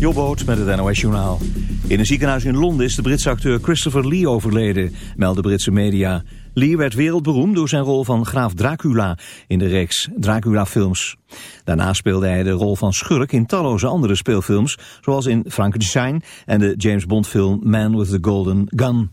Jobboot met het NOS Journaal. In een ziekenhuis in Londen is de Britse acteur Christopher Lee overleden, melden Britse media. Lee werd wereldberoemd door zijn rol van graaf Dracula in de reeks Dracula-films. Daarna speelde hij de rol van schurk in talloze andere speelfilms, zoals in Frankenstein en de James Bond-film Man with the Golden Gun.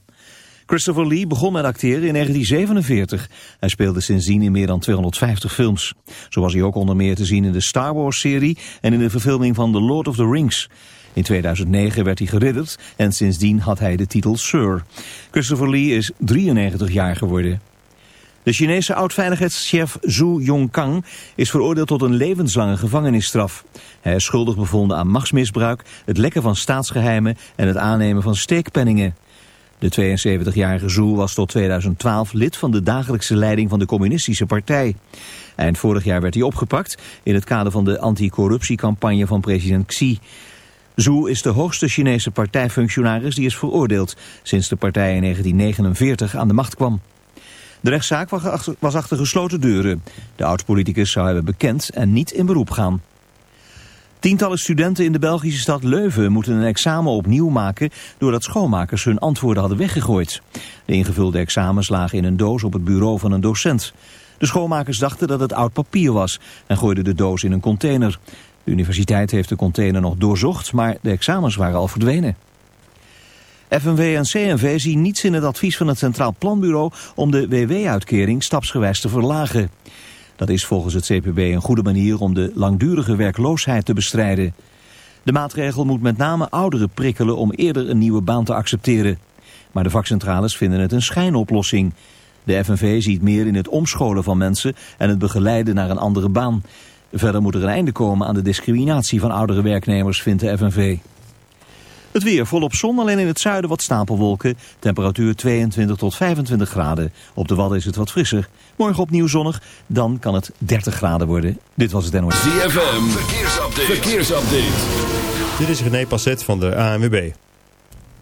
Christopher Lee begon met acteren in 1947. Hij speelde sindsdien in meer dan 250 films. Zo was hij ook onder meer te zien in de Star Wars-serie en in de verfilming van The Lord of the Rings. In 2009 werd hij geridderd en sindsdien had hij de titel Sir. Christopher Lee is 93 jaar geworden. De Chinese oud-veiligheidschef Zhu Yongkang is veroordeeld tot een levenslange gevangenisstraf. Hij is schuldig bevonden aan machtsmisbruik, het lekken van staatsgeheimen en het aannemen van steekpenningen. De 72-jarige Zhu was tot 2012 lid van de dagelijkse leiding van de communistische partij. Eind vorig jaar werd hij opgepakt in het kader van de anticorruptiecampagne van president Xi. Zhu is de hoogste Chinese partijfunctionaris die is veroordeeld sinds de partij in 1949 aan de macht kwam. De rechtszaak was achter gesloten deuren. De oud-politicus zou hebben bekend en niet in beroep gaan. Tientallen studenten in de Belgische stad Leuven moeten een examen opnieuw maken doordat schoonmakers hun antwoorden hadden weggegooid. De ingevulde examens lagen in een doos op het bureau van een docent. De schoonmakers dachten dat het oud papier was en gooiden de doos in een container. De universiteit heeft de container nog doorzocht, maar de examens waren al verdwenen. FNW en CNV zien niets in het advies van het Centraal Planbureau om de WW-uitkering stapsgewijs te verlagen. Dat is volgens het CPB een goede manier om de langdurige werkloosheid te bestrijden. De maatregel moet met name ouderen prikkelen om eerder een nieuwe baan te accepteren. Maar de vakcentrales vinden het een schijnoplossing. De FNV ziet meer in het omscholen van mensen en het begeleiden naar een andere baan. Verder moet er een einde komen aan de discriminatie van oudere werknemers, vindt de FNV. Het weer volop zon, alleen in het zuiden wat stapelwolken. Temperatuur 22 tot 25 graden. Op de Wadden is het wat frisser. Morgen opnieuw zonnig, dan kan het 30 graden worden. Dit was het NOS. ZFM, verkeersupdate. verkeersupdate. Dit is René Passet van de ANWB.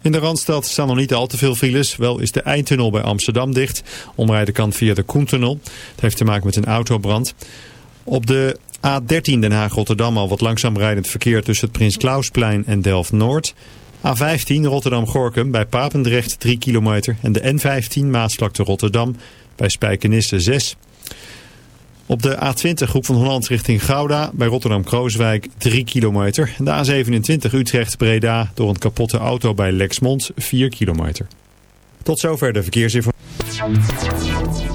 In de Randstad staan nog niet al te veel files. Wel is de eindtunnel bij Amsterdam dicht. Omrijden kan via de Koentunnel. Het heeft te maken met een autobrand. Op de A13 Den Haag-Rotterdam al wat langzaam rijdend verkeer tussen het Prins Klausplein en Delft-Noord. A15 Rotterdam-Gorkum bij Papendrecht 3 kilometer. En de N15 Maasvlakte Rotterdam bij Spijkenisse 6. Op de A20 Groep van Holland richting Gouda bij Rotterdam-Krooswijk 3 kilometer. De A27 Utrecht-Breda door een kapotte auto bij Lexmond 4 kilometer. Tot zover de verkeersinformatie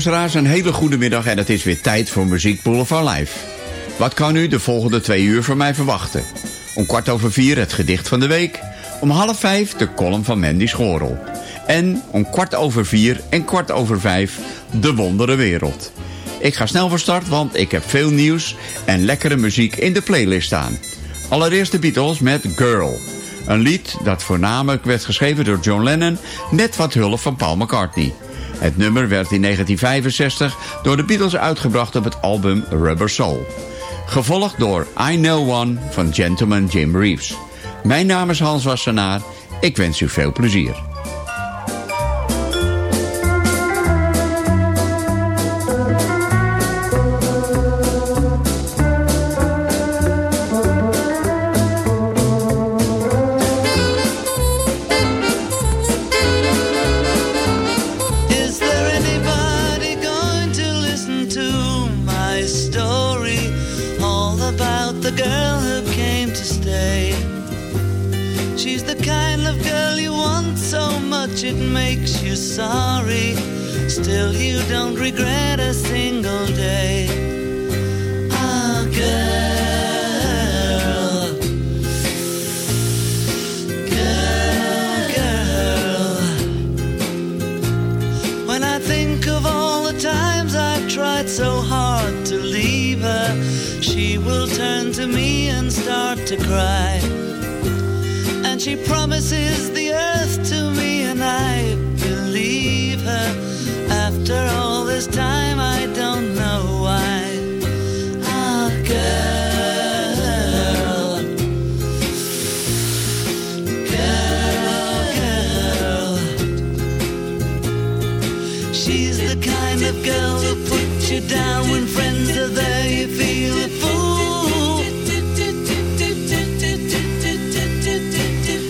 Luisteraars, een hele goede middag en het is weer tijd voor Muziek Boulevard Live. Wat kan u de volgende twee uur van mij verwachten? Om kwart over vier het gedicht van de week. Om half vijf de column van Mandy Schorel. En om kwart over vier en kwart over vijf de wondere wereld. Ik ga snel van start, want ik heb veel nieuws en lekkere muziek in de playlist staan. Allereerst de Beatles met Girl. Een lied dat voornamelijk werd geschreven door John Lennon... met wat hulp van Paul McCartney. Het nummer werd in 1965 door de Beatles uitgebracht op het album Rubber Soul. Gevolgd door I Know One van Gentleman Jim Reeves. Mijn naam is Hans Wassenaar. Ik wens u veel plezier. She's the kind of girl who puts you down when friends are there. You feel a fool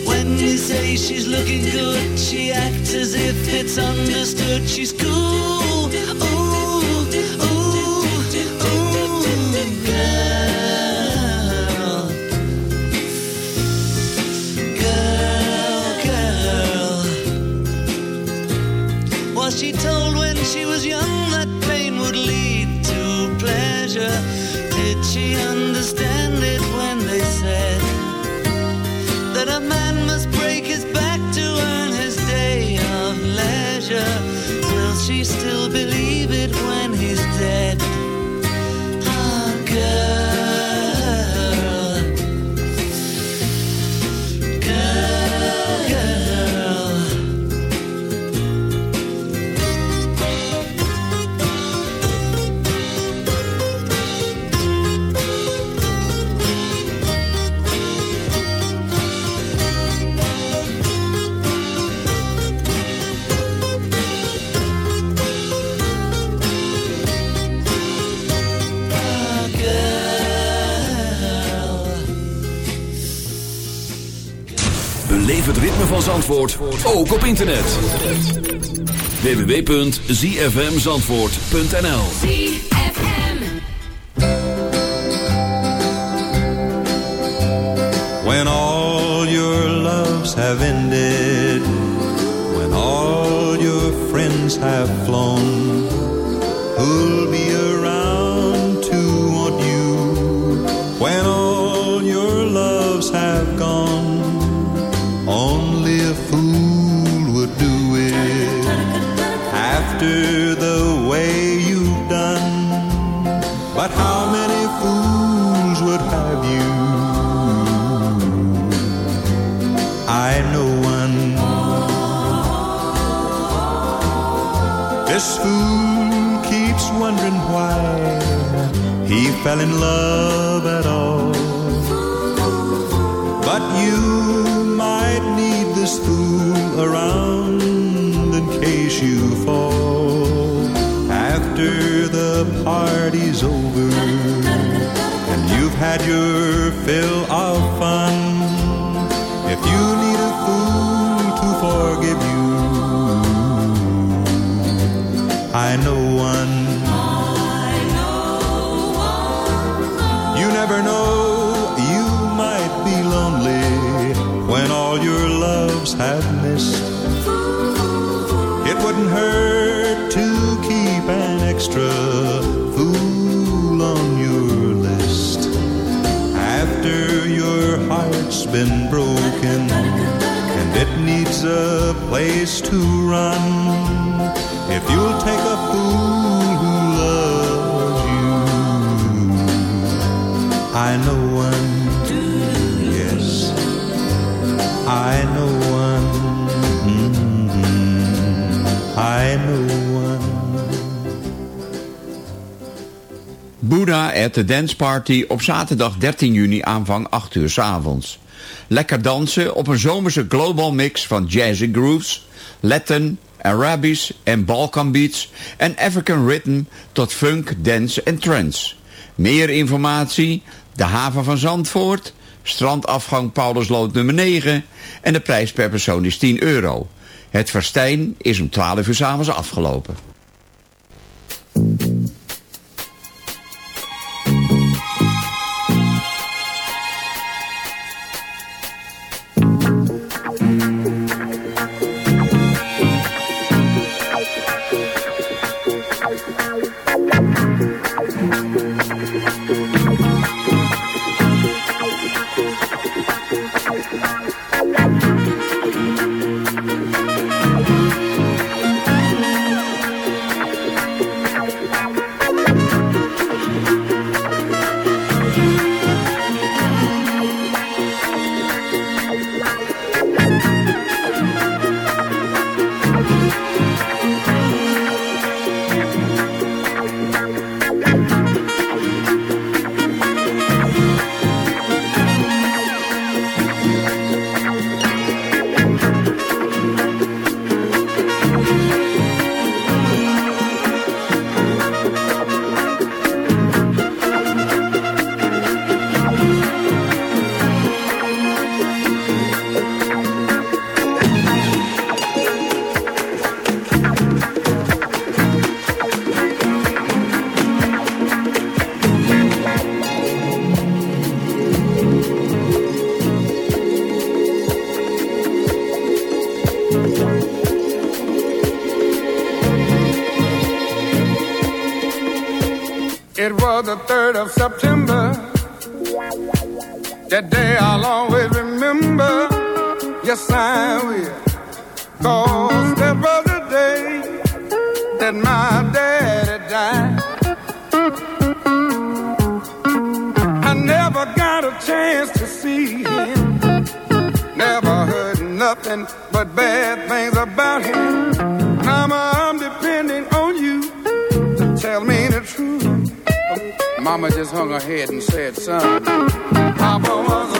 when you say she's looking good. She acts as if it's understood. She's cool. she was young. Zandvoort ook op internet. www.zfmzandvoort.nl When all your loves have ended When all your friends have flown Who'll be around to want you When all your loves have gone would have you? I know one. This fool keeps wondering why he fell in love at all. But you might need this fool around in case you fall after the party's over had your fill of place to run. If you'll take a fool who loves you, I know one. Yes, I know one. Mhm. I know one. Buddha at the Dance Party op zaterdag 13 juni aanvang 8 uur 's avonds. Lekker dansen op een zomerse global mix van jazzy grooves, Latin, Arabisch en Balkan beats en African rhythm tot funk, dance en trance. Meer informatie, de haven van Zandvoort, strandafgang Paulusloot nummer 9 en de prijs per persoon is 10 euro. Het festijn is om 12 uur 's avonds afgelopen. That day I'll always remember. Yes, I will. Cause that was the day that my daddy died. I never got a chance to see him. Never heard nothing but bad things about him. Mama just hung her head and said, son, Papa was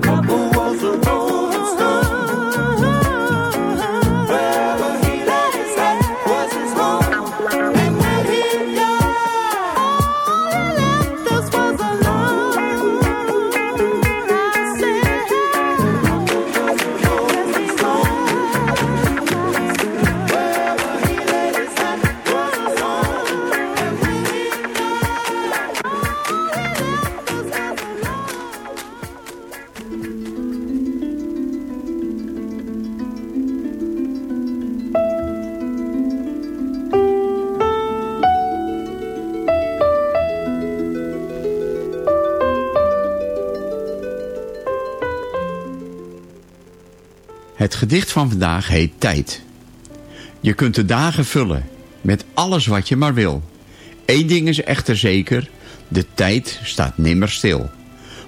Dicht van vandaag heet Tijd. Je kunt de dagen vullen met alles wat je maar wil. Eén ding is echter zeker, de tijd staat nimmer stil.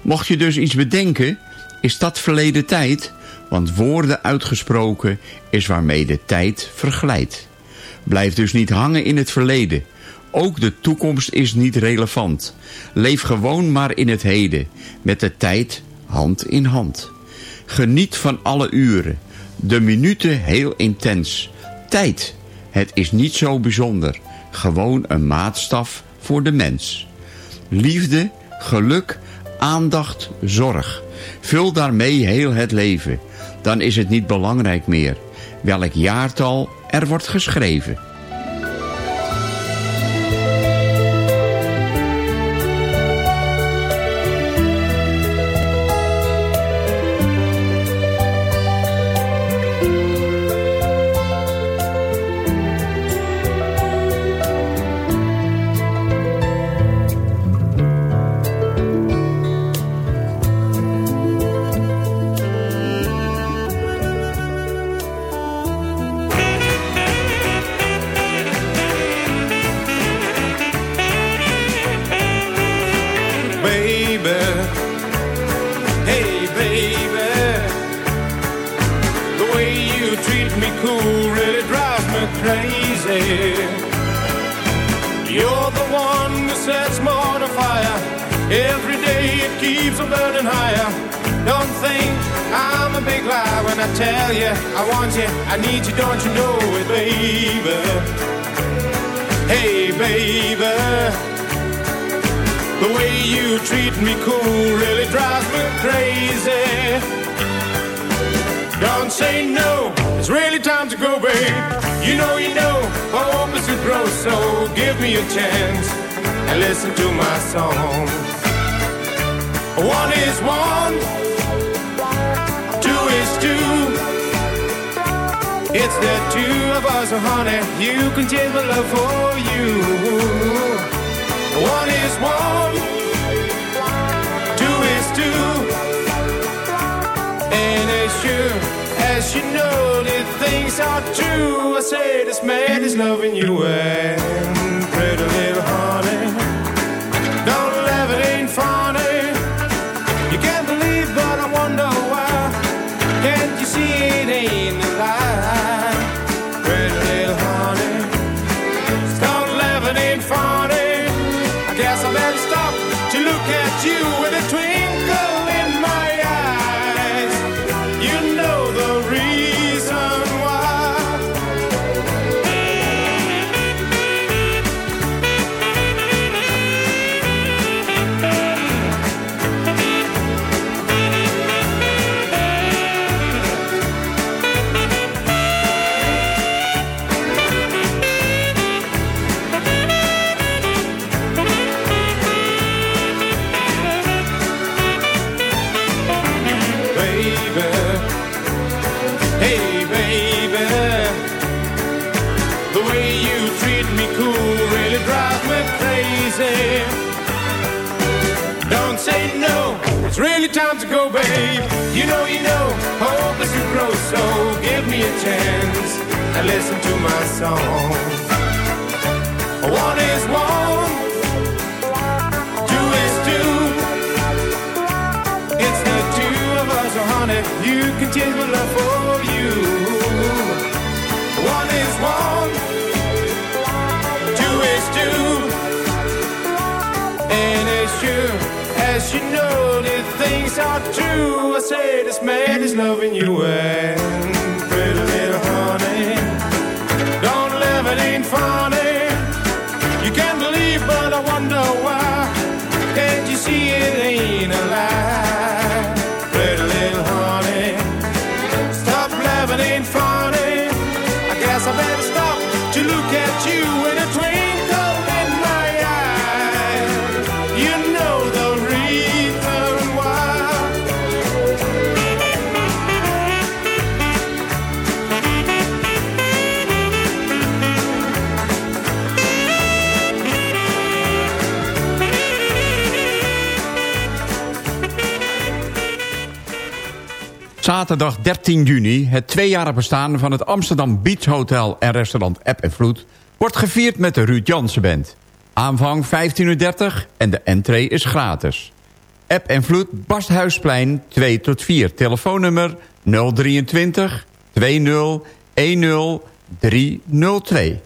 Mocht je dus iets bedenken, is dat verleden tijd... want woorden uitgesproken is waarmee de tijd verglijdt. Blijf dus niet hangen in het verleden... Ook de toekomst is niet relevant. Leef gewoon maar in het heden, met de tijd hand in hand. Geniet van alle uren, de minuten heel intens. Tijd. Het is niet zo bijzonder. Gewoon een maatstaf voor de mens. Liefde, geluk, aandacht, zorg. Vul daarmee heel het leven. Dan is het niet belangrijk meer welk jaartal er wordt geschreven. Zaterdag 13 juni... het tweejarig bestaan van het Amsterdam Beach Hotel en restaurant App en Vloed... wordt gevierd met de Ruud Jansen Band. Aanvang 15.30 uur en de entree is gratis. App en Vloed, Basthuisplein 2 tot 4. Telefoonnummer 023 20 10 302.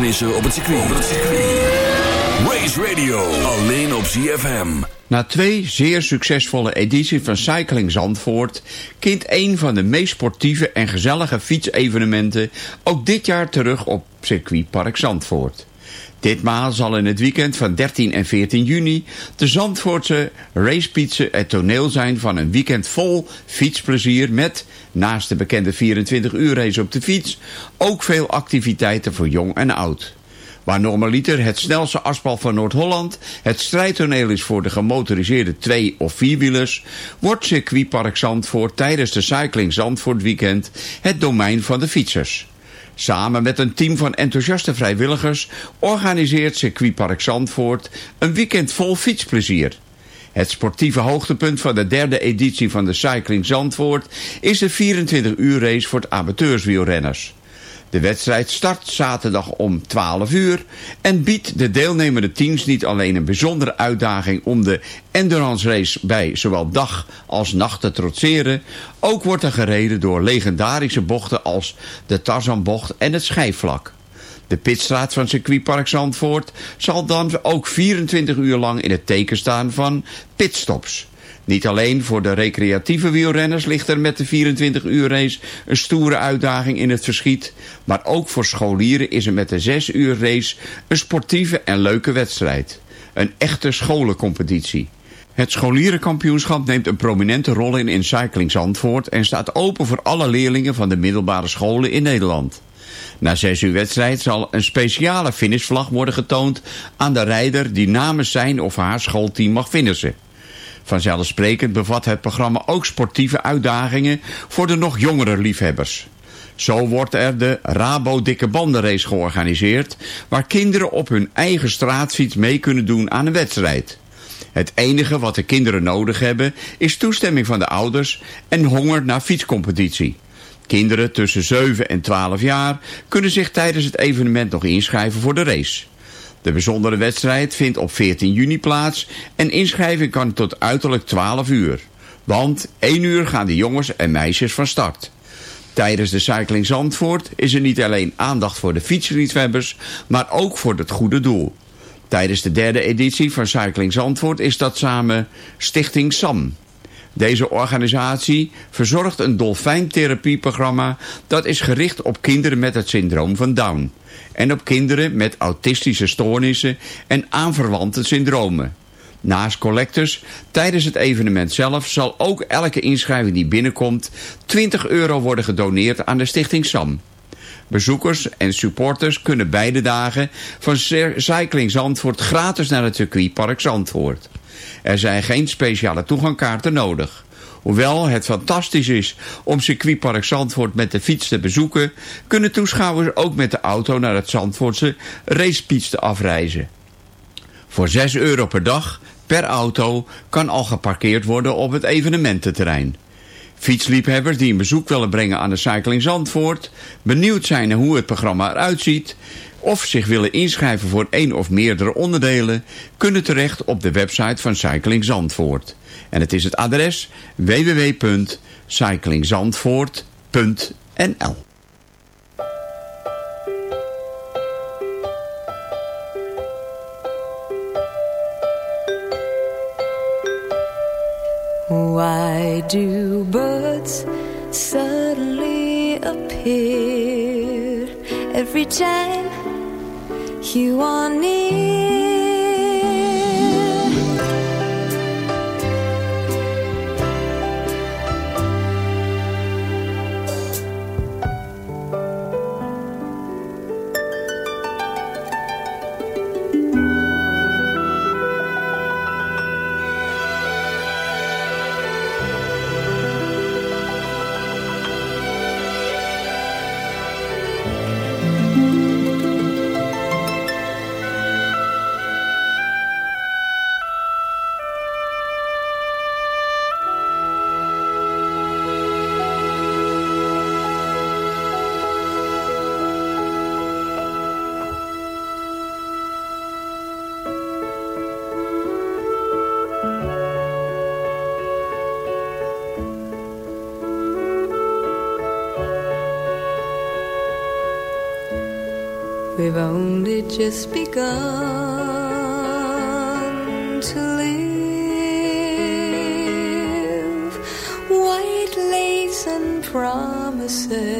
Op het circuit. Race Radio, alleen op ZFM. Na twee zeer succesvolle edities van Cycling Zandvoort... keert een van de meest sportieve en gezellige fietsevenementen... ook dit jaar terug op circuitpark Zandvoort. Ditmaal zal in het weekend van 13 en 14 juni de Zandvoortse racepizza het toneel zijn van een weekend vol fietsplezier met, naast de bekende 24 uur race op de fiets, ook veel activiteiten voor jong en oud. Waar normaliter het snelste asfal van Noord-Holland het strijdtoneel is voor de gemotoriseerde twee- of vierwielers, wordt circuitpark Zandvoort tijdens de Cycling Zandvoort weekend het domein van de fietsers. Samen met een team van enthousiaste vrijwilligers organiseert circuitpark Zandvoort een weekend vol fietsplezier. Het sportieve hoogtepunt van de derde editie van de Cycling Zandvoort is de 24 uur race voor amateurswielrenners. De wedstrijd start zaterdag om 12 uur en biedt de deelnemende teams niet alleen een bijzondere uitdaging om de endurance race bij zowel dag als nacht te trotseren, ook wordt er gereden door legendarische bochten als de Tarzanbocht en het Schijfvlak. De pitstraat van circuitpark Zandvoort zal dan ook 24 uur lang in het teken staan van pitstops. Niet alleen voor de recreatieve wielrenners ligt er met de 24 uur race een stoere uitdaging in het verschiet. Maar ook voor scholieren is er met de 6 uur race een sportieve en leuke wedstrijd. Een echte scholencompetitie. Het scholierenkampioenschap neemt een prominente rol in in Cycling en staat open voor alle leerlingen van de middelbare scholen in Nederland. Na zes uur wedstrijd zal een speciale finishvlag worden getoond aan de rijder die namens zijn of haar schoolteam mag finishen. Vanzelfsprekend bevat het programma ook sportieve uitdagingen voor de nog jongere liefhebbers. Zo wordt er de Rabo Dikke Bandenrace georganiseerd... waar kinderen op hun eigen straatfiets mee kunnen doen aan een wedstrijd. Het enige wat de kinderen nodig hebben is toestemming van de ouders en honger naar fietscompetitie. Kinderen tussen 7 en 12 jaar kunnen zich tijdens het evenement nog inschrijven voor de race. De bijzondere wedstrijd vindt op 14 juni plaats en inschrijving kan tot uiterlijk 12 uur. Want 1 uur gaan de jongens en meisjes van start. Tijdens de Cycling Zandvoort is er niet alleen aandacht voor de fietsliefhebbers, maar ook voor het goede doel. Tijdens de derde editie van Cycling Zandvoort is dat samen Stichting SAM. Deze organisatie verzorgt een dolfijntherapieprogramma dat is gericht op kinderen met het syndroom van Down. En op kinderen met autistische stoornissen en aanverwante syndromen. Naast collectors, tijdens het evenement zelf zal ook elke inschrijving die binnenkomt 20 euro worden gedoneerd aan de stichting SAM. Bezoekers en supporters kunnen beide dagen van Cycling Zandvoort gratis naar het circuitpark Zandvoort. Er zijn geen speciale toegangkaarten nodig. Hoewel het fantastisch is om circuitpark Zandvoort met de fiets te bezoeken... kunnen toeschouwers ook met de auto naar het Zandvoortse racepiets afreizen. Voor 6 euro per dag per auto kan al geparkeerd worden op het evenemententerrein. Fietsliefhebbers die een bezoek willen brengen aan de Cycling Zandvoort... benieuwd zijn naar hoe het programma eruit ziet... of zich willen inschrijven voor één of meerdere onderdelen... kunnen terecht op de website van Cycling Zandvoort. En het is het adres www.cyclingzandvoort.nl Why do birds suddenly appear every time you are near? We've only just begun to live. White lace and promises.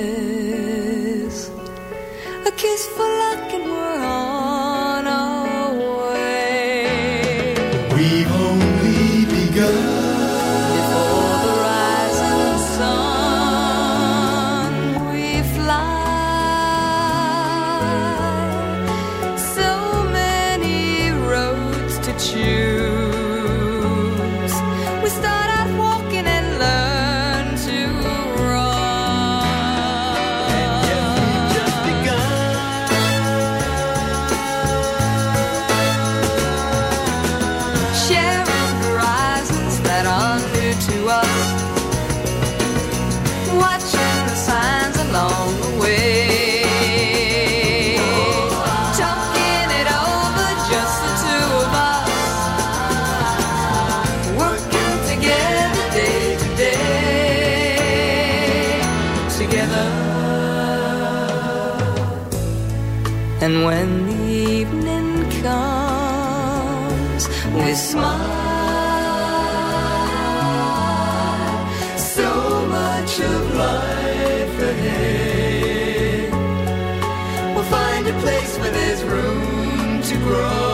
And when the evening comes, we smile. So much of life ahead. We'll find a place where there's room to grow.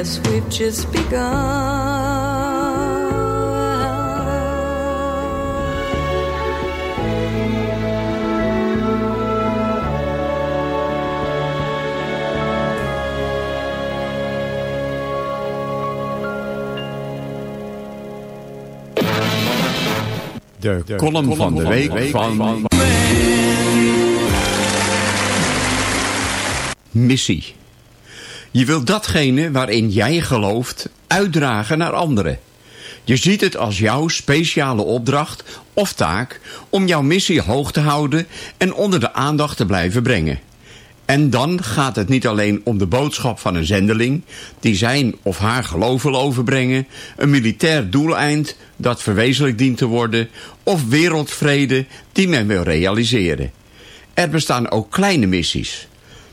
We've just begun. De, column van de week van... Missie. Je wilt datgene waarin jij gelooft uitdragen naar anderen. Je ziet het als jouw speciale opdracht of taak om jouw missie hoog te houden en onder de aandacht te blijven brengen. En dan gaat het niet alleen om de boodschap van een zendeling... die zijn of haar geloof wil overbrengen... een militair doeleind dat verwezenlijk dient te worden... of wereldvrede die men wil realiseren. Er bestaan ook kleine missies.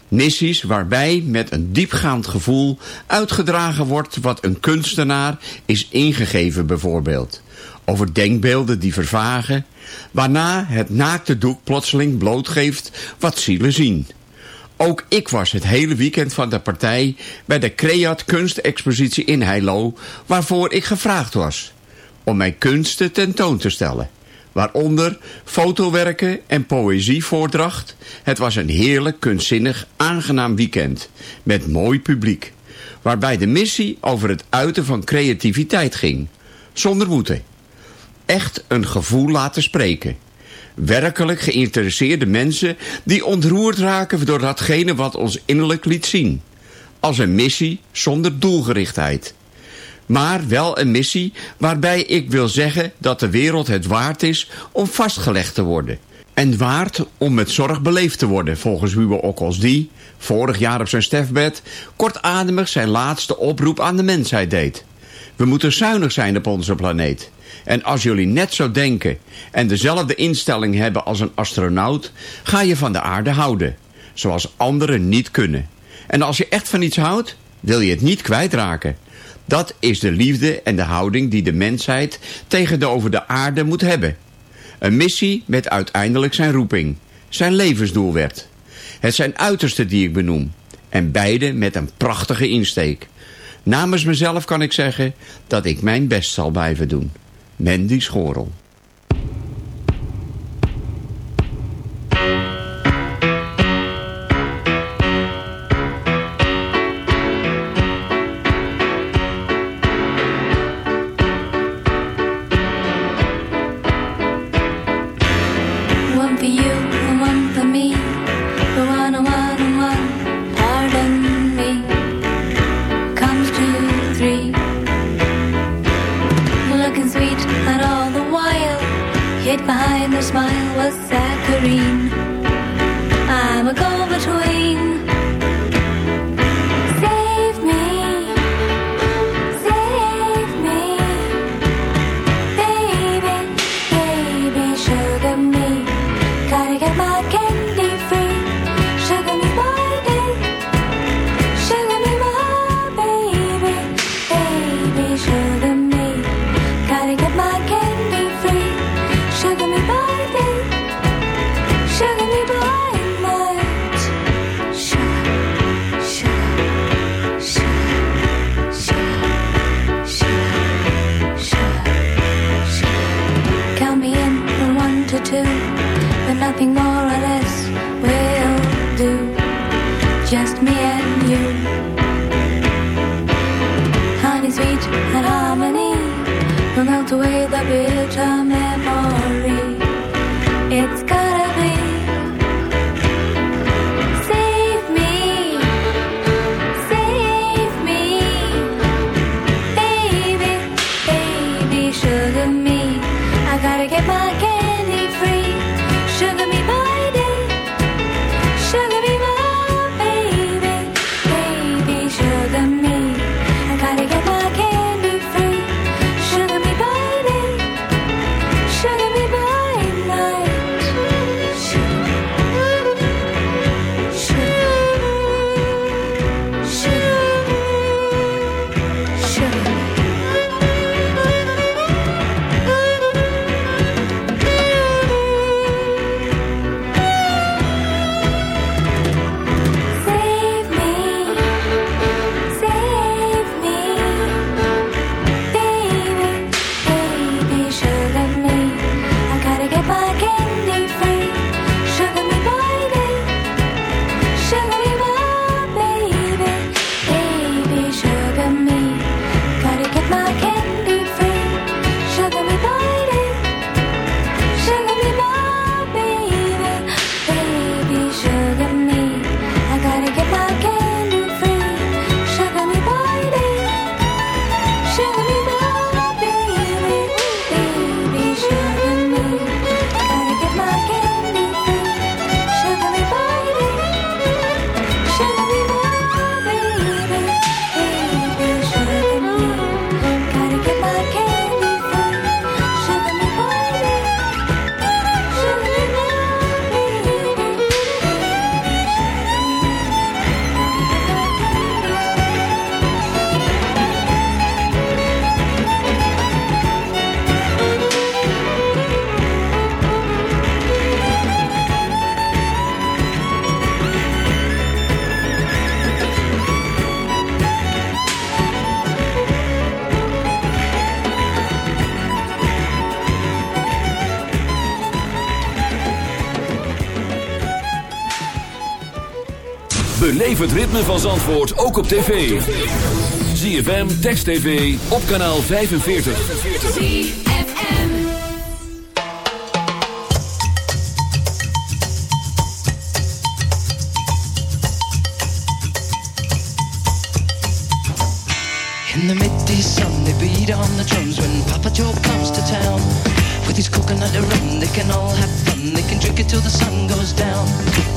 Missies waarbij met een diepgaand gevoel uitgedragen wordt... wat een kunstenaar is ingegeven bijvoorbeeld. Over denkbeelden die vervagen... waarna het naakte doek plotseling blootgeeft wat zielen zien... Ook ik was het hele weekend van de partij bij de Creat kunstexpositie in Heilo, waarvoor ik gevraagd was om mijn kunsten tentoon te stellen. Waaronder fotowerken en poëzievoordracht. Het was een heerlijk, kunstzinnig, aangenaam weekend. Met mooi publiek. Waarbij de missie over het uiten van creativiteit ging. Zonder moeten. Echt een gevoel laten spreken werkelijk geïnteresseerde mensen die ontroerd raken door datgene wat ons innerlijk liet zien. Als een missie zonder doelgerichtheid. Maar wel een missie waarbij ik wil zeggen dat de wereld het waard is om vastgelegd te worden. En waard om met zorg beleefd te worden, volgens Hugo Okkels die, vorig jaar op zijn sterfbed, kortademig zijn laatste oproep aan de mensheid deed. We moeten zuinig zijn op onze planeet. En als jullie net zo denken en dezelfde instelling hebben als een astronaut... ga je van de aarde houden, zoals anderen niet kunnen. En als je echt van iets houdt, wil je het niet kwijtraken. Dat is de liefde en de houding die de mensheid tegenover de aarde moet hebben. Een missie met uiteindelijk zijn roeping, zijn levensdoel werd. Het zijn uiterste die ik benoem. En beide met een prachtige insteek. Namens mezelf kan ik zeggen dat ik mijn best zal blijven doen. Mandy Schorel. Beleef het ritme van Zandvoort ook op tv. ZFM, Text TV, op kanaal 45. ZFM. In the midday sun, they beat on the drums when Papa Joe comes to town. With his coconut rum, they can all have fun. They can drink it till the sun goes down.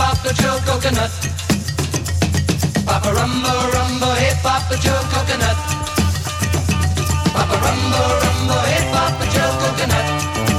Papa Joe Coconut. Papa Rumbo, Rumbo, hey Papa Joe Coconut. Papa Rumbo, Rumbo, hey Papa Joe Coconut.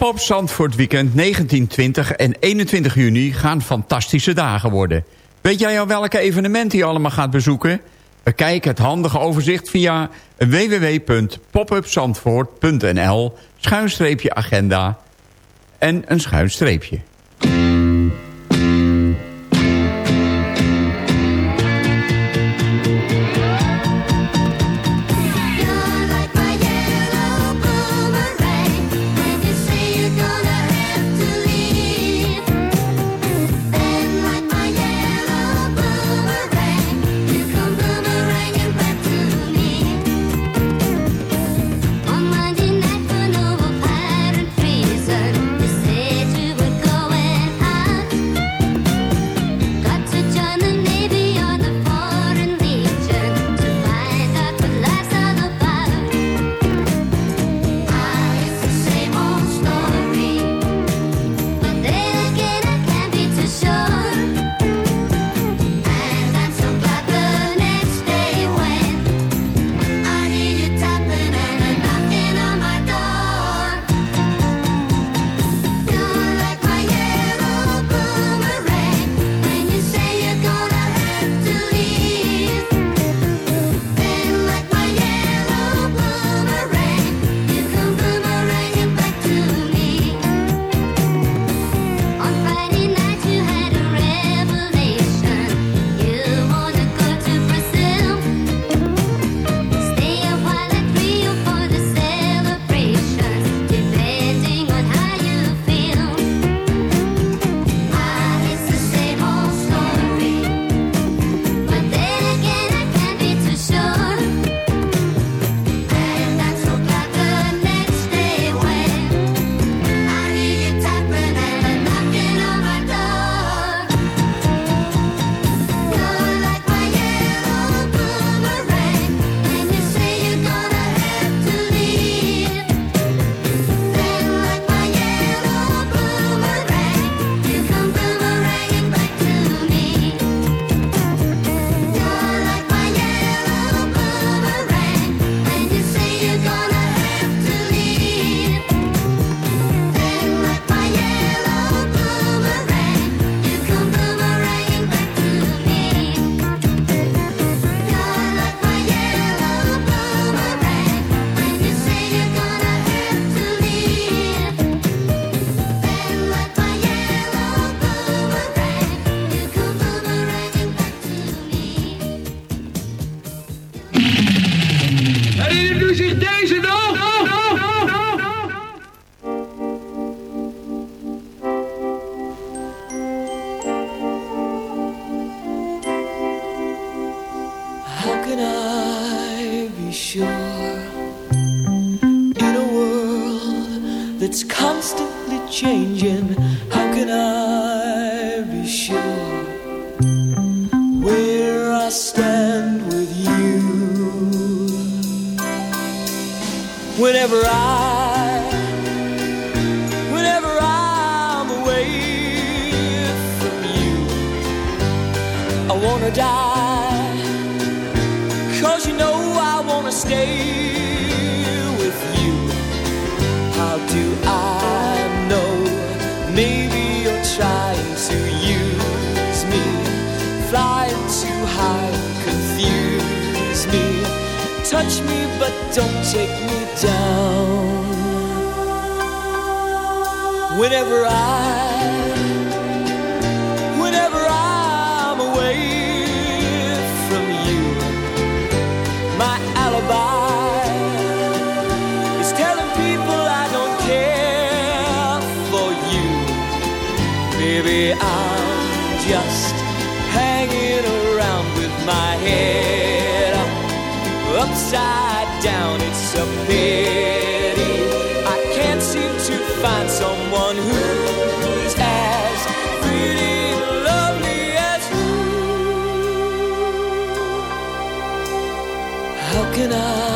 Pop-up Zandvoort Weekend 19, 20 en 21 juni gaan fantastische dagen worden. Weet jij al welke evenementen je allemaal gaat bezoeken? Bekijk het handige overzicht via www.popupzandvoort.nl schuinstreepje agenda en een schuinstreepje. Whenever I, whenever I'm away from you, my alibi is telling people I don't care for you. Maybe I'm just hanging around with my head upside down. It's a pity can I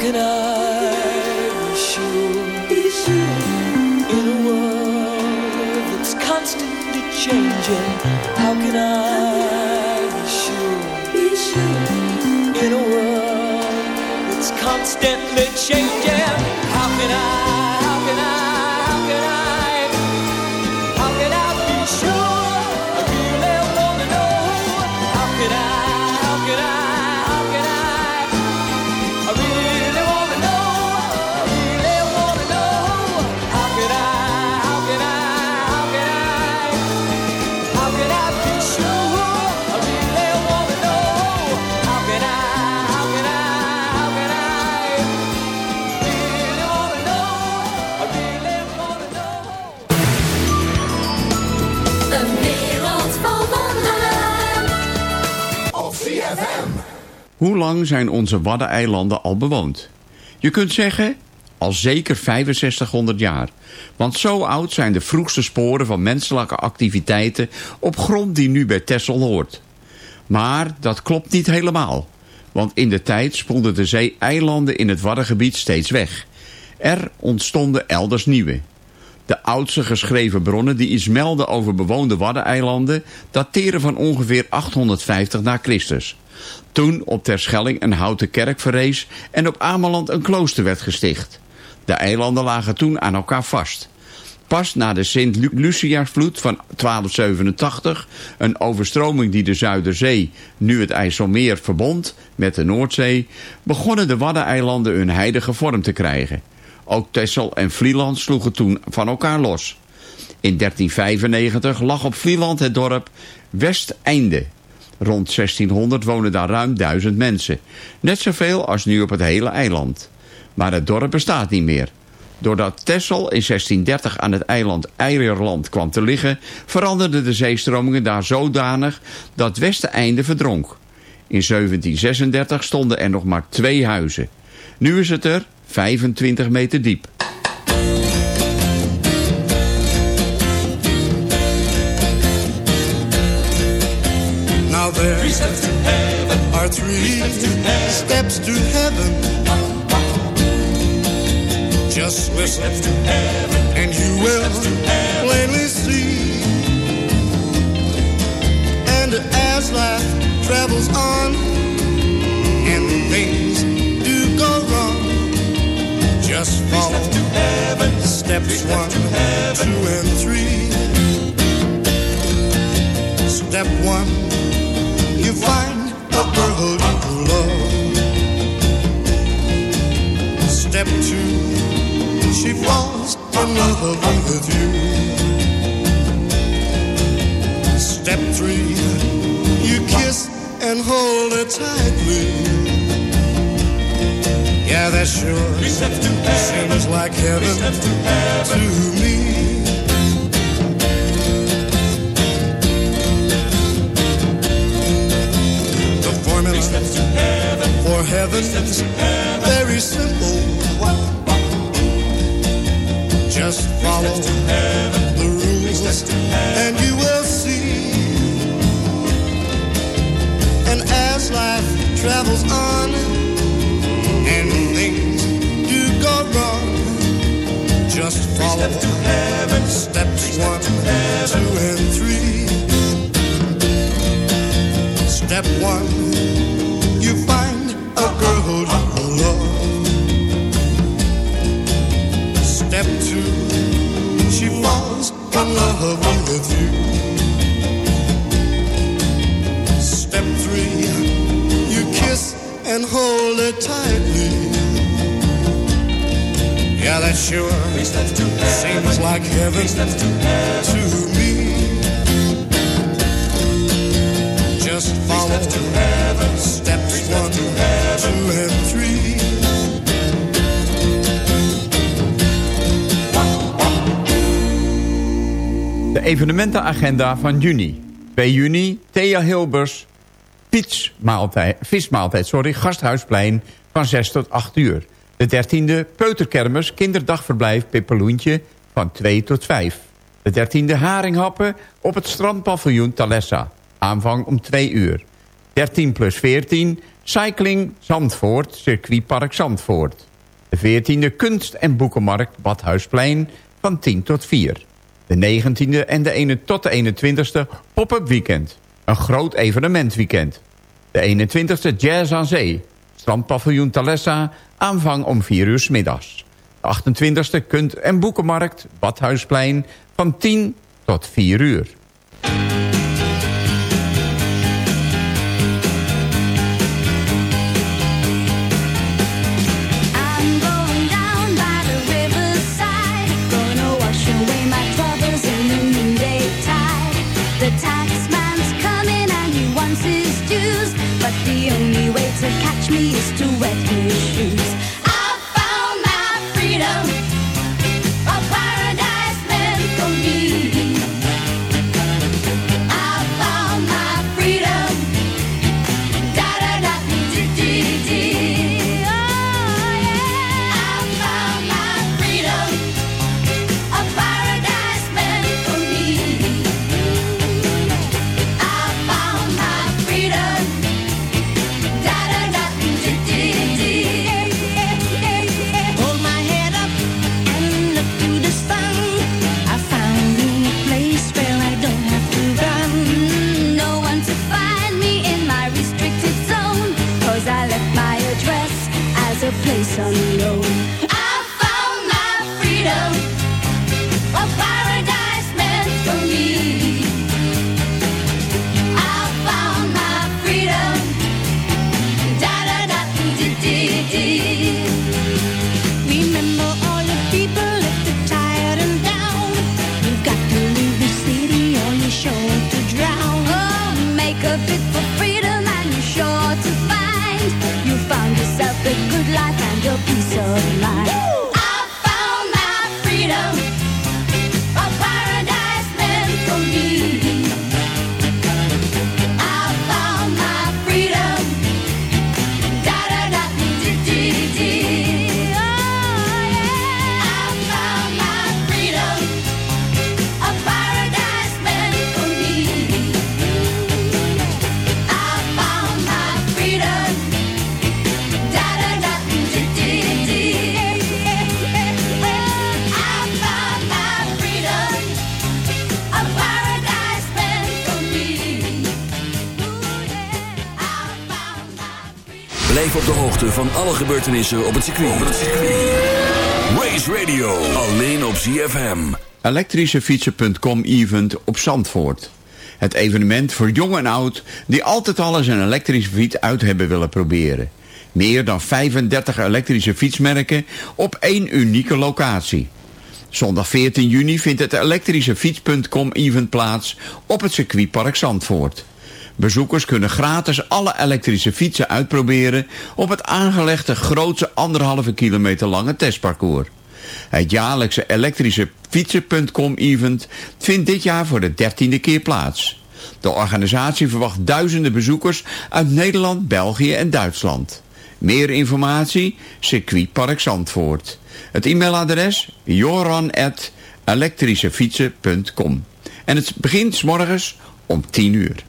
can I be sure? In a world that's constantly changing, how can I be sure? In a world that's constantly changing, how can I? Hoe lang zijn onze Waddeneilanden al bewoond? Je kunt zeggen, al zeker 6500 jaar. Want zo oud zijn de vroegste sporen van menselijke activiteiten op grond die nu bij Texel hoort. Maar dat klopt niet helemaal. Want in de tijd spoelden de zee-eilanden in het Waddengebied steeds weg. Er ontstonden elders nieuwe. De oudste geschreven bronnen die iets melden over bewoonde Waddeneilanden... dateren van ongeveer 850 na Christus. Toen op Terschelling een houten kerk verrees... en op Ameland een klooster werd gesticht. De eilanden lagen toen aan elkaar vast. Pas na de Sint-Luciaasvloed van 1287, een overstroming die de Zuiderzee, nu het IJsselmeer, verbond met de Noordzee, begonnen de Waddeneilanden hun heilige vorm te krijgen. Ook Texel en Vlieland sloegen toen van elkaar los. In 1395 lag op Vlieland het dorp Westeinde. Rond 1600 wonen daar ruim duizend mensen. Net zoveel als nu op het hele eiland. Maar het dorp bestaat niet meer. Doordat Texel in 1630 aan het eiland Eierland kwam te liggen... veranderden de zeestromingen daar zodanig dat Westeinde verdronk. In 1736 stonden er nog maar twee huizen. Nu is het er 25 meter diep. There are three steps to heaven. Just listen, and you will plainly see. And as life travels on, and things do go wrong, just follow steps one, two, and three. Step one, find a girl you love. Step two, she falls in love with you. Step three, you kiss and hold her tightly. Yeah, that sure seems like heaven to me. For heaven's very simple. Just follow the rules and you will see. And as life travels on and things do go wrong, just follow steps one, two, and three. Step one, in love with you. Step three, you kiss and hold her tightly. Yeah, that sure seems like heaven to me. Evenementenagenda van juni. 2 juni, Thea Hilbers, fietsmaaltijd, vismaaltijd, sorry, Gasthuisplein van 6 tot 8 uur. De 13e, Peuterkermis, kinderdagverblijf Pippeloentje van 2 tot 5. De 13e, Haringhappen op het strandpaviljoen Talessa. Aanvang om 2 uur. 13 plus 14, Cycling Zandvoort, circuitpark Zandvoort. De 14e, Kunst- en Boekenmarkt Badhuisplein van 10 tot 4. De 19e en de 1 tot de 21e Pop-up Weekend. Een groot evenementweekend. De 21e Jazz aan Zee. Strandpaviljoen Talessa. Aanvang om 4 uur 's middags. De 28e Kunt- en Boekenmarkt Badhuisplein van 10 tot 4 uur. Van alle gebeurtenissen op het circuit. Race Radio, alleen op ZFM. Elektrischefietsen.com event op Zandvoort. Het evenement voor jong en oud die altijd al eens een elektrische fiets uit hebben willen proberen. Meer dan 35 elektrische fietsmerken op één unieke locatie. Zondag 14 juni vindt het elektrische fiets.com event plaats op het circuitpark Zandvoort. Bezoekers kunnen gratis alle elektrische fietsen uitproberen op het aangelegde grootste anderhalve kilometer lange testparcours. Het jaarlijkse elektrische fietsen.com event vindt dit jaar voor de dertiende keer plaats. De organisatie verwacht duizenden bezoekers uit Nederland, België en Duitsland. Meer informatie? Circuitpark Zandvoort. Het e-mailadres? joran.elektrischefietsen.com En het begint morgens om 10 uur.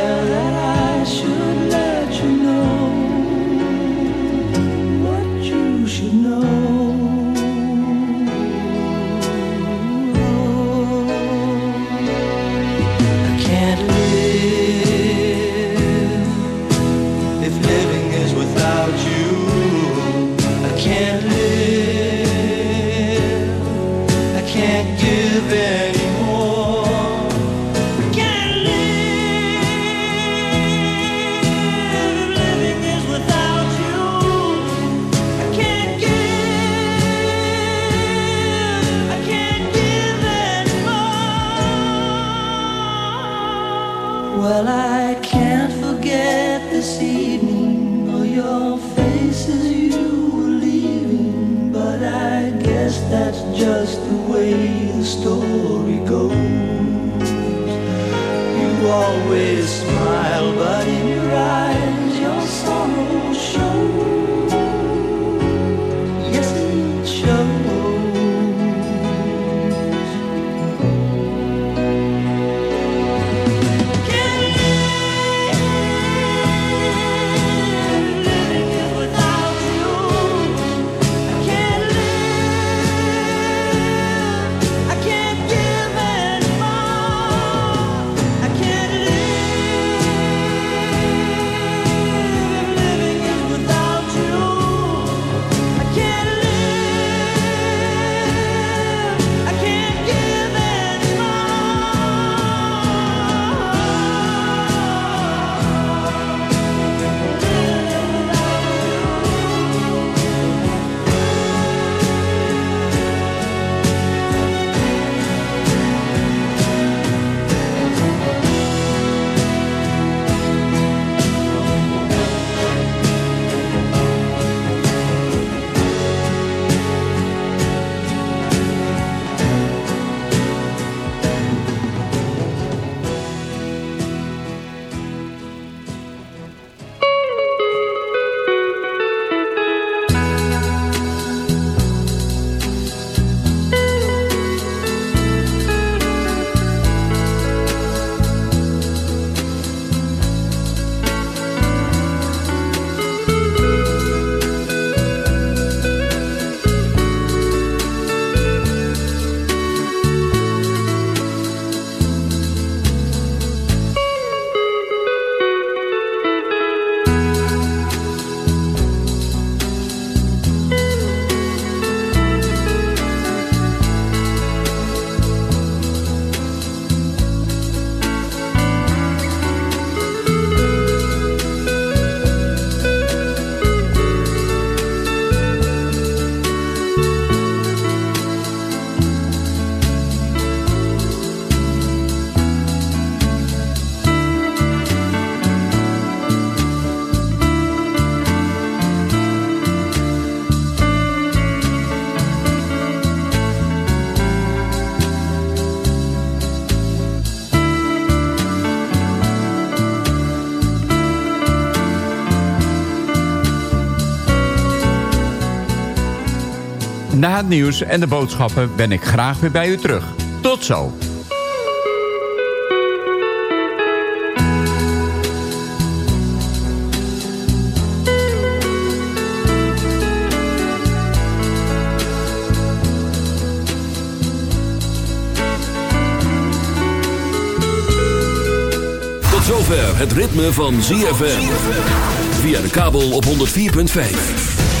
nieuws en de boodschappen ben ik graag weer bij u terug. Tot zo. Tot zover het ritme van ZFM. Via de kabel op 104.5.